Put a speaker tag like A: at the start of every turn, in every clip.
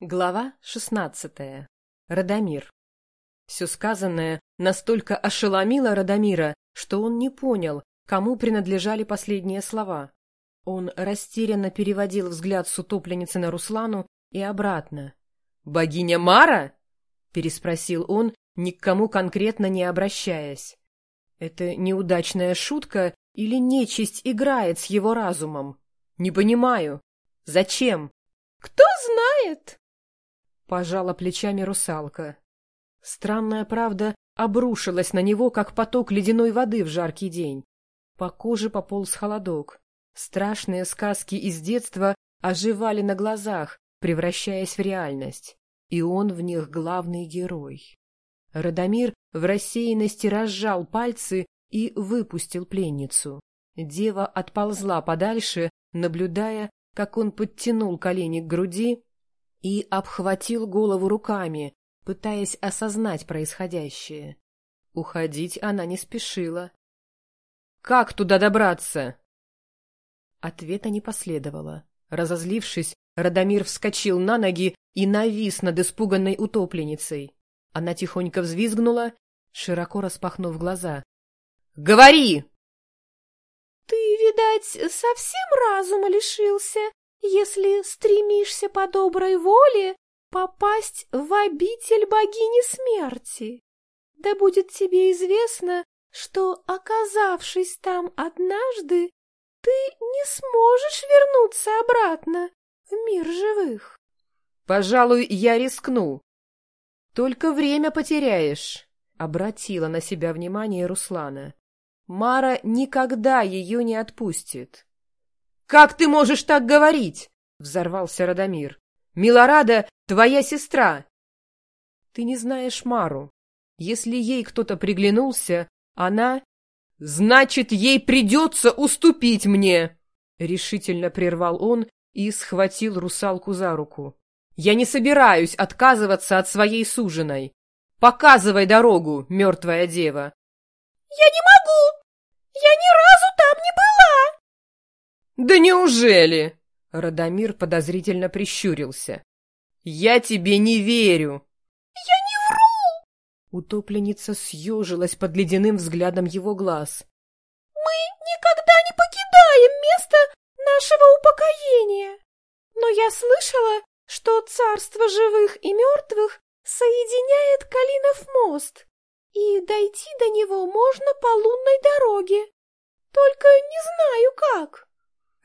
A: Глава шестнадцатая. Радомир. Все сказанное настолько ошеломило Радомира, что он не понял, кому принадлежали последние слова. Он растерянно переводил взгляд с утопленницы на Руслану и обратно. «Богиня Мара?» — переспросил он, ни к кому конкретно не обращаясь. «Это неудачная шутка или нечисть играет с его разумом? Не понимаю. Зачем?»
B: «Кто знает?»
A: Пожала плечами русалка. Странная правда обрушилась на него, как поток ледяной воды в жаркий день. По коже пополз холодок. Страшные сказки из детства оживали на глазах, превращаясь в реальность. И он в них главный герой. Радомир в рассеянности разжал пальцы и выпустил пленницу. Дева отползла подальше, наблюдая, как он подтянул колени к груди и обхватил голову руками, пытаясь осознать происходящее. Уходить она не спешила. «Как туда добраться?» Ответа не последовало. Разозлившись, Радомир вскочил на ноги и навис над испуганной утопленницей. Она тихонько взвизгнула, широко распахнув глаза. «Говори!»
B: «Ты, видать, совсем разума лишился, если стремишься по доброй воле попасть в обитель богини смерти. Да будет тебе известно, что, оказавшись там однажды, ты не сможешь вернуться обратно в мир живых.
A: Пожалуй, я рискну. Только время потеряешь, — обратила на себя внимание Руслана. Мара никогда ее не отпустит. «Как ты можешь так говорить?» — взорвался Радомир. «Милорада — твоя сестра!» «Ты не знаешь Мару. Если ей кто-то приглянулся, она...» «Значит, ей придется уступить мне!» — решительно прервал он и схватил русалку за руку. «Я не собираюсь отказываться от своей суженой. Показывай дорогу, мертвая дева!»
B: «Я не могу! Я ни разу там не была!»
A: «Да неужели?» — Радомир подозрительно прищурился. «Я тебе не верю!»
B: «Я не вру!»
A: Утопленница съежилась под ледяным взглядом его глаз.
B: «Мы никогда не покидаем место нашего упокоения. Но я слышала, что царство живых и мертвых соединяет Калинов мост, и дойти до него можно по лунной дороге. Только не знаю как».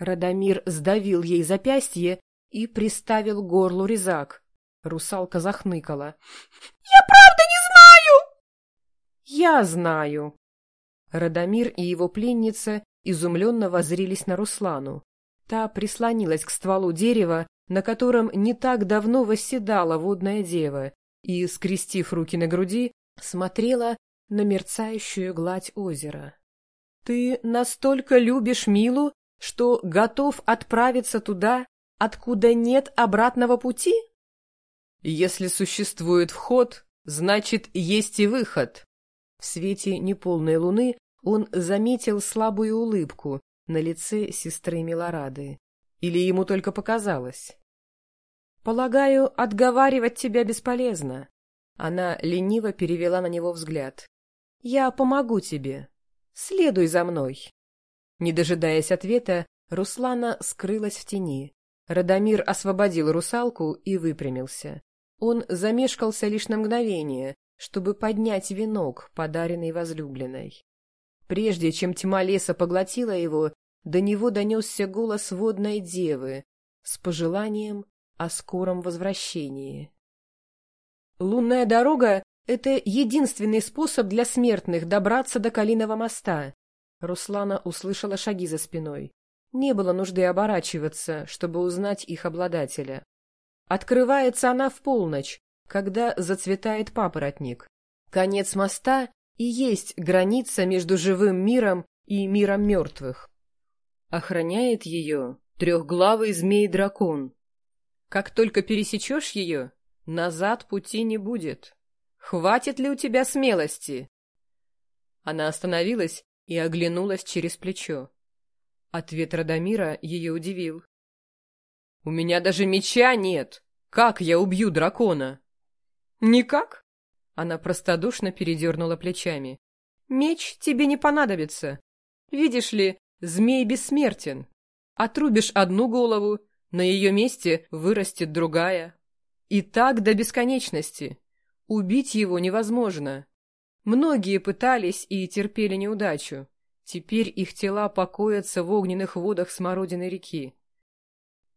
A: Радомир сдавил ей запястье и приставил горлу резак. Русалка захныкала.
B: — Я правда не знаю!
A: — Я знаю. Радомир и его пленница изумленно возрились на Руслану. Та прислонилась к стволу дерева, на котором не так давно восседала водная дева, и, скрестив руки на груди, смотрела на мерцающую гладь озера. — Ты настолько любишь Милу, что готов отправиться туда, откуда нет обратного пути? Если существует вход, значит, есть и выход. В свете неполной луны он заметил слабую улыбку на лице сестры Милорады. Или ему только показалось? «Полагаю, отговаривать тебя бесполезно». Она лениво перевела на него взгляд. «Я помогу тебе. Следуй за мной». Не дожидаясь ответа, Руслана скрылась в тени. Радомир освободил русалку и выпрямился. Он замешкался лишь на мгновение, чтобы поднять венок, подаренный возлюбленной. Прежде чем тьма леса поглотила его, до него донесся голос водной девы с пожеланием о скором возвращении. Лунная дорога — это единственный способ для смертных добраться до Калиного моста. Руслана услышала шаги за спиной. Не было нужды оборачиваться, чтобы узнать их обладателя. Открывается она в полночь, когда зацветает папоротник. Конец моста и есть граница между живым миром и миром мертвых. Охраняет ее трехглавый змей-дракон. Как только пересечешь ее, назад пути не будет. Хватит ли у тебя смелости? Она остановилась и оглянулась через плечо. Ответ Радомира ее удивил. — У меня даже меча нет! Как я убью дракона? Никак. Она простодушно передернула плечами. Меч тебе не понадобится. Видишь ли, змей бессмертен. Отрубишь одну голову, на ее месте вырастет другая. И так до бесконечности. Убить его невозможно. Многие пытались и терпели неудачу. Теперь их тела покоятся в огненных водах смородиной реки.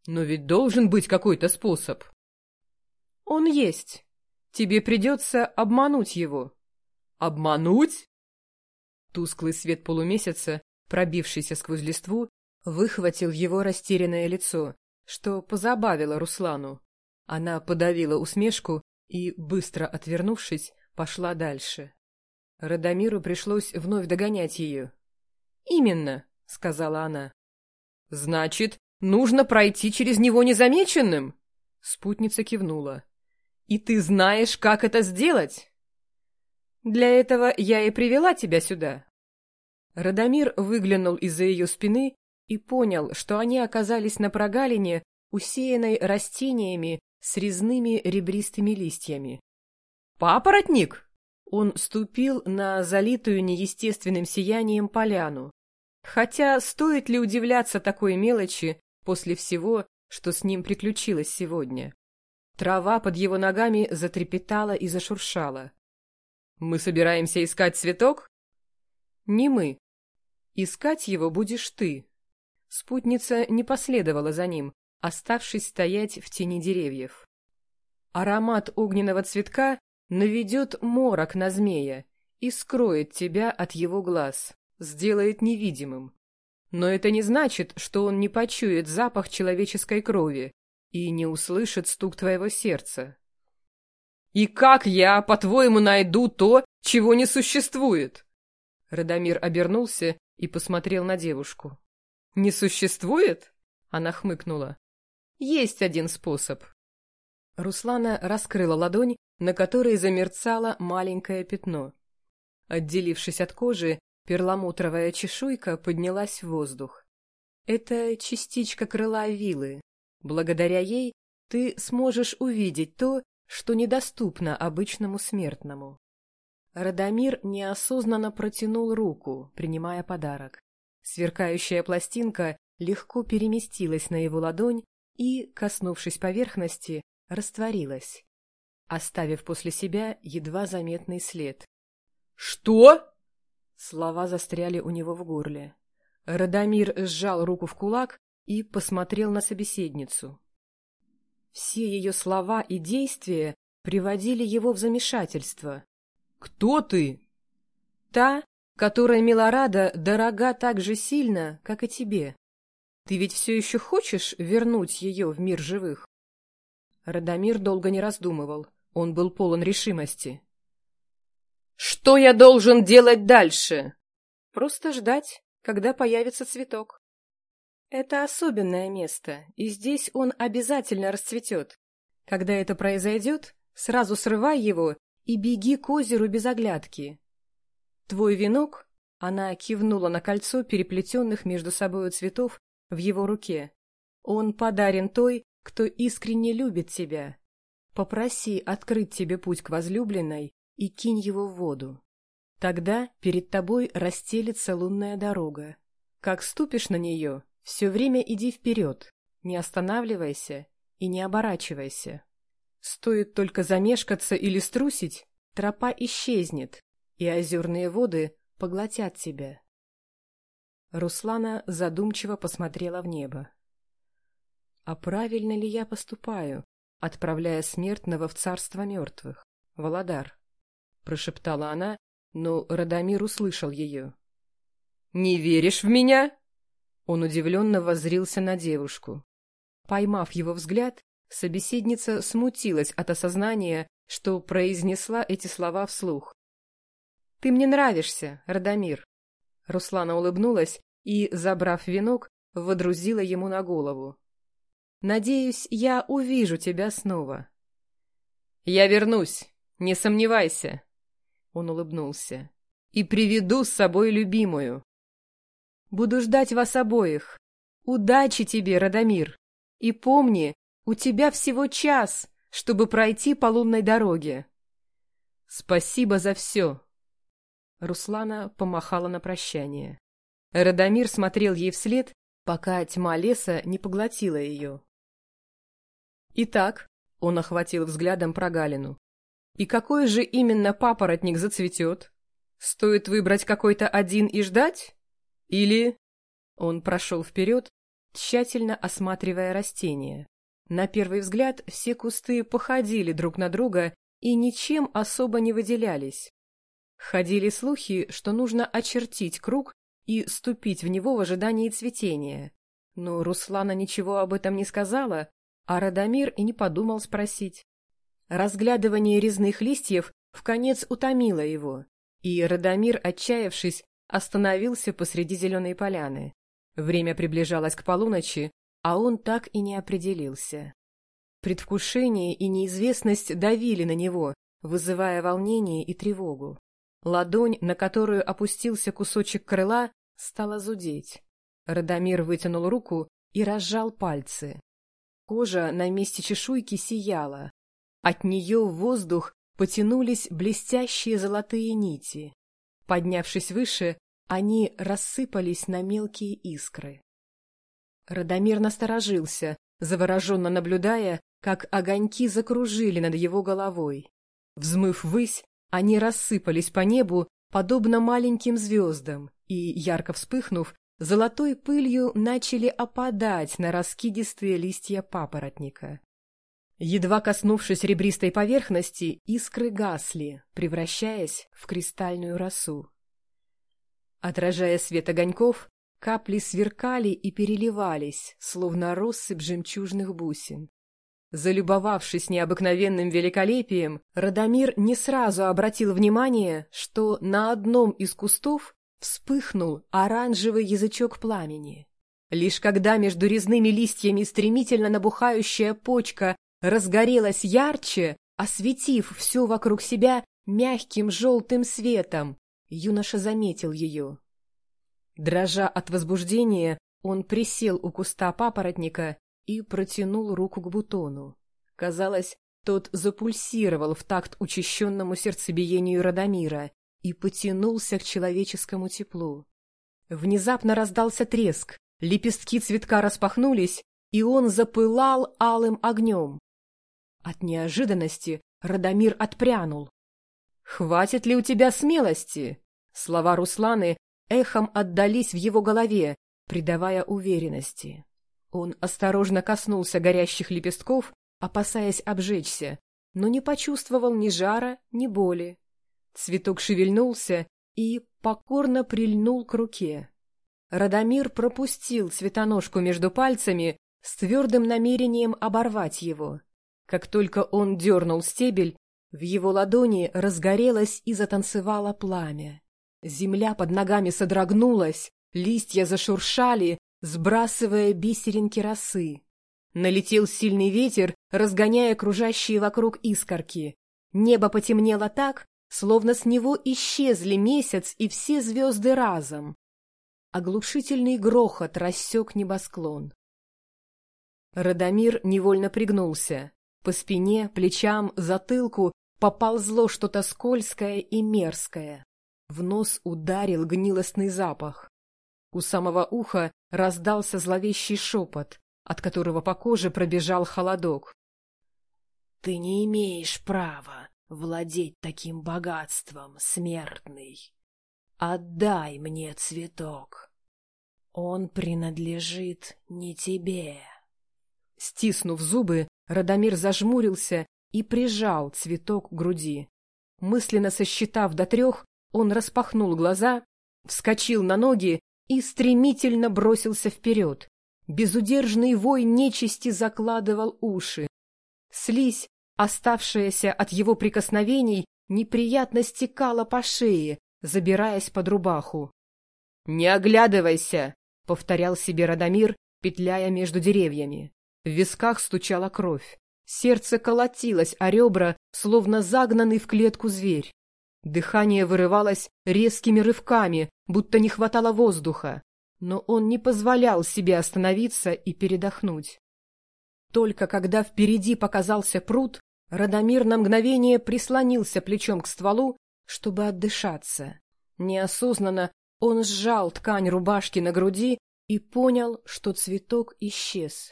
A: Но ведь должен быть какой-то способ. Он есть. Тебе придется обмануть его. Обмануть? Тусклый свет полумесяца, пробившийся сквозь листву, выхватил его растерянное лицо, что позабавило Руслану. Она подавила усмешку и, быстро отвернувшись, пошла дальше. Радомиру пришлось вновь догонять ее. «Именно», — сказала она. «Значит, нужно пройти через него незамеченным?» Спутница кивнула. «И ты знаешь, как это сделать?» «Для этого я и привела тебя сюда». Радомир выглянул из-за ее спины и понял, что они оказались на прогалине, усеянной растениями с резными ребристыми листьями. «Папоротник!» Он ступил на залитую неестественным сиянием поляну. Хотя стоит ли удивляться такой мелочи после всего, что с ним приключилось сегодня? Трава под его ногами затрепетала и зашуршала. «Мы собираемся искать цветок?» «Не мы. Искать его будешь ты». Спутница не последовала за ним, оставшись стоять в тени деревьев. Аромат огненного цветка наведет морок на змея и скроет тебя от его глаз, сделает невидимым. Но это не значит, что он не почует запах человеческой крови и не услышит стук твоего сердца. «И как я, по-твоему, найду то, чего не существует?» Радомир обернулся и посмотрел на девушку. «Не существует?» Она хмыкнула. «Есть один способ». Руслана раскрыла ладонь, на которой замерцало маленькое пятно. Отделившись от кожи, перламутровая чешуйка поднялась в воздух. Это частичка крыла вилы. Благодаря ей ты сможешь увидеть то, что недоступно обычному смертному. Радомир неосознанно протянул руку, принимая подарок. Сверкающая пластинка легко переместилась на его ладонь и, коснувшись поверхности, растворилась, оставив после себя едва заметный след. «Что?» Слова застряли у него в горле. Радомир сжал руку в кулак и посмотрел на собеседницу. Все ее слова и действия приводили его в замешательство. «Кто ты?» «Та, которая Милорада дорога так же сильно, как и тебе. Ты ведь все еще хочешь вернуть ее в мир живых?» Радомир долго не раздумывал. Он был полон решимости. «Что я должен делать дальше?» «Просто ждать, когда появится цветок. Это особенное место, и здесь он обязательно расцветет. Когда это произойдет, сразу срывай его и беги к озеру без оглядки. Твой венок...» Она кивнула на кольцо переплетенных между собой цветов в его руке. «Он подарен той, кто искренне любит тебя. Попроси открыть тебе путь к возлюбленной и кинь его в воду. Тогда перед тобой расстелится лунная дорога. Как ступишь на нее, все время иди вперед, не останавливайся и не оборачивайся. Стоит только замешкаться или струсить, тропа исчезнет, и озерные воды поглотят тебя. Руслана задумчиво посмотрела в небо. А правильно ли я поступаю, отправляя смертного в царство мертвых, Володар? — прошептала она, но Радомир услышал ее. «Не веришь в меня?» Он удивленно воззрился на девушку. Поймав его взгляд, собеседница смутилась от осознания, что произнесла эти слова вслух. «Ты мне нравишься, Радомир!» Руслана улыбнулась и, забрав венок, водрузила ему на голову. «Надеюсь, я увижу тебя снова». «Я вернусь, не сомневайся!» Он улыбнулся. «И приведу с собой любимую!» «Буду ждать вас обоих. Удачи тебе, Радомир! И помни, У тебя всего час, чтобы пройти по лунной дороге. Спасибо за все. Руслана помахала на прощание. Радомир смотрел ей вслед, пока тьма леса не поглотила ее. Итак, он охватил взглядом прогалину. И какой же именно папоротник зацветет? Стоит выбрать какой-то один и ждать? Или... Он прошел вперед, тщательно осматривая растения. На первый взгляд все кусты походили друг на друга и ничем особо не выделялись. Ходили слухи, что нужно очертить круг и ступить в него в ожидании цветения. Но Руслана ничего об этом не сказала, а Радомир и не подумал спросить. Разглядывание резных листьев в конец утомило его, и Радомир, отчаявшись, остановился посреди зеленой поляны. Время приближалось к полуночи, а он так и не определился. Предвкушение и неизвестность давили на него, вызывая волнение и тревогу. Ладонь, на которую опустился кусочек крыла, стала зудеть. Радомир вытянул руку и разжал пальцы. Кожа на месте чешуйки сияла. От нее в воздух потянулись блестящие золотые нити. Поднявшись выше, они рассыпались на мелкие искры. Радомир насторожился, завороженно наблюдая, как огоньки закружили над его головой. Взмыв ввысь, они рассыпались по небу, подобно маленьким звездам, и, ярко вспыхнув, золотой пылью начали опадать на раскидистые листья папоротника. Едва коснувшись ребристой поверхности, искры гасли, превращаясь в кристальную росу. Отражая свет огоньков, капли сверкали и переливались, словно россыпь жемчужных бусин. Залюбовавшись необыкновенным великолепием, Радомир не сразу обратил внимание, что на одном из кустов вспыхнул оранжевый язычок пламени. Лишь когда между резными листьями стремительно набухающая почка разгорелась ярче, осветив все вокруг себя мягким желтым светом, юноша заметил ее. Дрожа от возбуждения, он присел у куста папоротника и протянул руку к бутону. Казалось, тот запульсировал в такт учащенному сердцебиению Радомира и потянулся к человеческому теплу. Внезапно раздался треск, лепестки цветка распахнулись, и он запылал алым огнем. От неожиданности Радомир отпрянул. «Хватит ли у тебя смелости?» Слова Русланы эхом отдались в его голове, придавая уверенности. Он осторожно коснулся горящих лепестков, опасаясь обжечься, но не почувствовал ни жара, ни боли. Цветок шевельнулся и покорно прильнул к руке. Радомир пропустил цветоножку между пальцами с твердым намерением оборвать его. Как только он дернул стебель, в его ладони разгорелось и затанцевало пламя. Земля под ногами содрогнулась, листья зашуршали, сбрасывая бисеринки росы. Налетел сильный ветер, разгоняя кружащие вокруг искорки. Небо потемнело так, словно с него исчезли месяц и все звезды разом. Оглушительный грохот рассек небосклон. Радомир невольно пригнулся. По спине, плечам, затылку поползло что-то скользкое и мерзкое. В нос ударил гнилостный запах. У самого уха раздался зловещий шепот, от которого по коже пробежал холодок. — Ты не имеешь права владеть таким богатством, смертный. Отдай мне цветок. Он принадлежит не тебе. Стиснув зубы, Радомир зажмурился и прижал цветок к груди. Мысленно сосчитав до трех, он распахнул глаза, вскочил на ноги и стремительно бросился вперед. Безудержный вой нечисти закладывал уши. Слизь, оставшаяся от его прикосновений, неприятно стекала по шее, забираясь под рубаху. «Не оглядывайся!» — повторял себе Радомир, петляя между деревьями. В висках стучала кровь. Сердце колотилось о ребра, словно загнанный в клетку зверь. Дыхание вырывалось резкими рывками, будто не хватало воздуха, но он не позволял себе остановиться и передохнуть. Только когда впереди показался пруд, Радомир на мгновение прислонился плечом к стволу, чтобы отдышаться. Неосознанно он сжал ткань рубашки на груди и понял, что цветок исчез.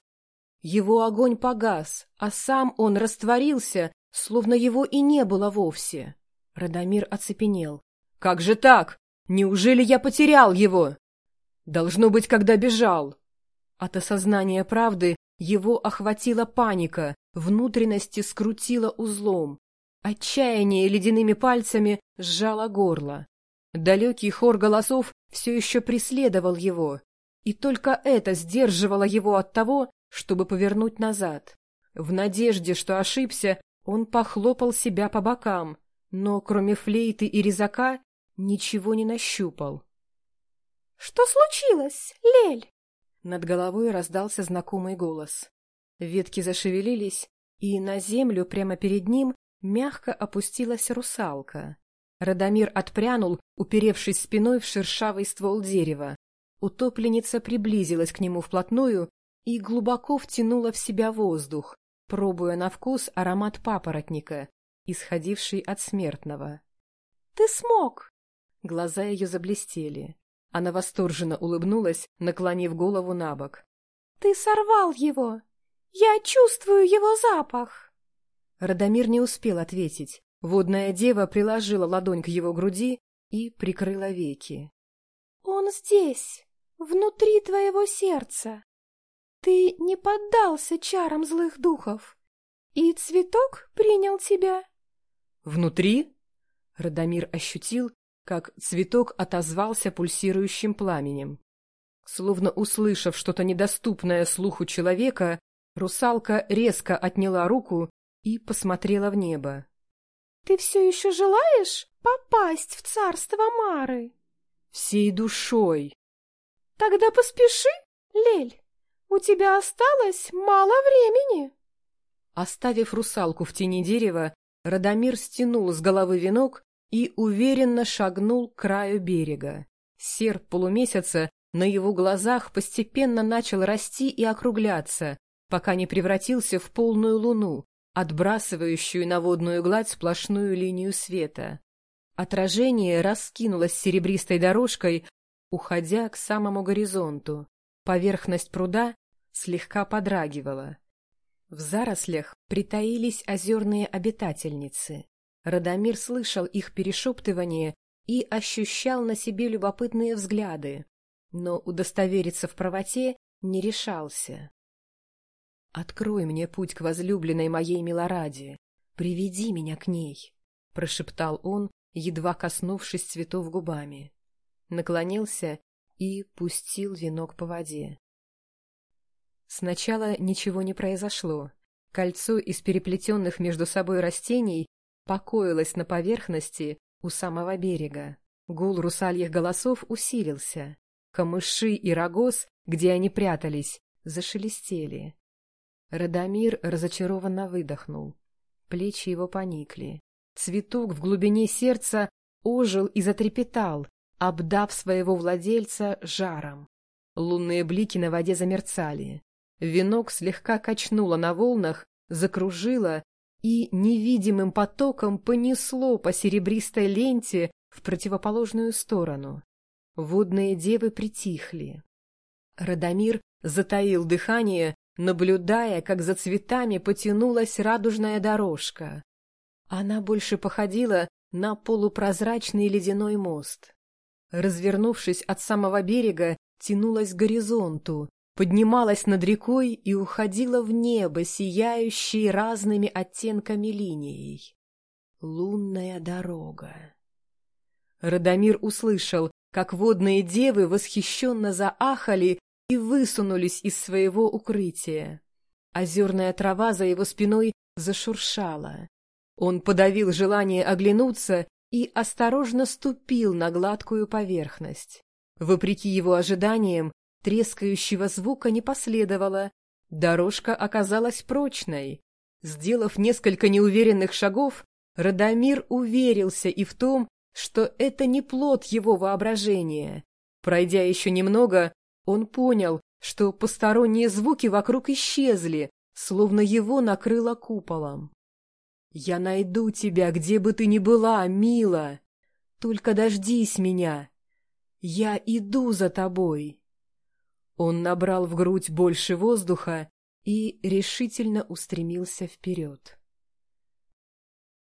A: Его огонь погас, а сам он растворился, словно его и не было вовсе. Радомир оцепенел. «Как же так? Неужели я потерял его?» «Должно быть, когда бежал». От осознания правды его охватила паника, внутренности скрутило узлом. Отчаяние ледяными пальцами сжало горло. Далекий хор голосов все еще преследовал его, и только это сдерживало его от того, чтобы повернуть назад. В надежде, что ошибся, он похлопал себя по бокам, но кроме флейты и резака ничего не нащупал.
B: — Что случилось, Лель?
A: Над головой раздался знакомый голос. Ветки зашевелились, и на землю прямо перед ним мягко опустилась русалка. Радомир отпрянул, уперевшись спиной в шершавый ствол дерева. Утопленница приблизилась к нему вплотную и глубоко втянула в себя воздух, пробуя на вкус аромат папоротника, исходивший от смертного.
B: — Ты смог!
A: Глаза ее заблестели. Она восторженно улыбнулась, наклонив голову на бок.
B: — Ты сорвал его! Я чувствую его запах!
A: Радомир не успел ответить. Водная дева приложила ладонь к его груди и прикрыла веки.
B: — Он здесь, внутри твоего сердца. Ты не поддался чарам злых духов, и цветок принял тебя.
A: Внутри? Радомир ощутил, как цветок отозвался пульсирующим пламенем. Словно услышав что-то недоступное слуху человека, русалка резко отняла руку и посмотрела в небо.
B: — Ты все еще желаешь попасть в царство Мары?
A: — Всей душой.
B: — Тогда поспеши, Лель. «У тебя осталось мало времени!»
A: Оставив русалку в тени дерева, Радомир стянул с головы венок и уверенно шагнул к краю берега. Серп полумесяца на его глазах постепенно начал расти и округляться, пока не превратился в полную луну, отбрасывающую на водную гладь сплошную линию света. Отражение раскинулось серебристой дорожкой, уходя к самому горизонту. Поверхность пруда слегка подрагивала. В зарослях притаились озерные обитательницы. Радомир слышал их перешептывание и ощущал на себе любопытные взгляды, но удостовериться в правоте не решался. «Открой мне путь к возлюбленной моей Милораде, приведи меня к ней», — прошептал он, едва коснувшись цветов губами. Наклонился и пустил венок по воде. Сначала ничего не произошло. Кольцо из переплетенных между собой растений покоилось на поверхности у самого берега. Гул русальих голосов усилился. Камыши и рогоз, где они прятались, зашелестели. Радомир разочарованно выдохнул. Плечи его поникли. Цветок в глубине сердца ожил и затрепетал, обдав своего владельца жаром. Лунные блики на воде замерцали. Венок слегка качнуло на волнах, закружило и невидимым потоком понесло по серебристой ленте в противоположную сторону. Водные девы притихли. Радомир затаил дыхание, наблюдая, как за цветами потянулась радужная дорожка. Она больше походила на полупрозрачный ледяной мост. Развернувшись от самого берега, тянулась к горизонту, поднималась над рекой и уходила в небо, сияющей разными оттенками линией. Лунная дорога. Радомир услышал, как водные девы восхищенно заахали и высунулись из своего укрытия. Озерная трава за его спиной зашуршала. Он подавил желание оглянуться и осторожно ступил на гладкую поверхность. Вопреки его ожиданиям, Трескающего звука не последовало. Дорожка оказалась прочной. Сделав несколько неуверенных шагов, Радомир уверился и в том, что это не плод его воображения. Пройдя еще немного, он понял, что посторонние звуки вокруг исчезли, словно его накрыло куполом. «Я найду тебя, где бы ты ни была, мила! Только дождись меня! Я иду за тобой!» Он набрал в грудь больше воздуха и решительно устремился вперед.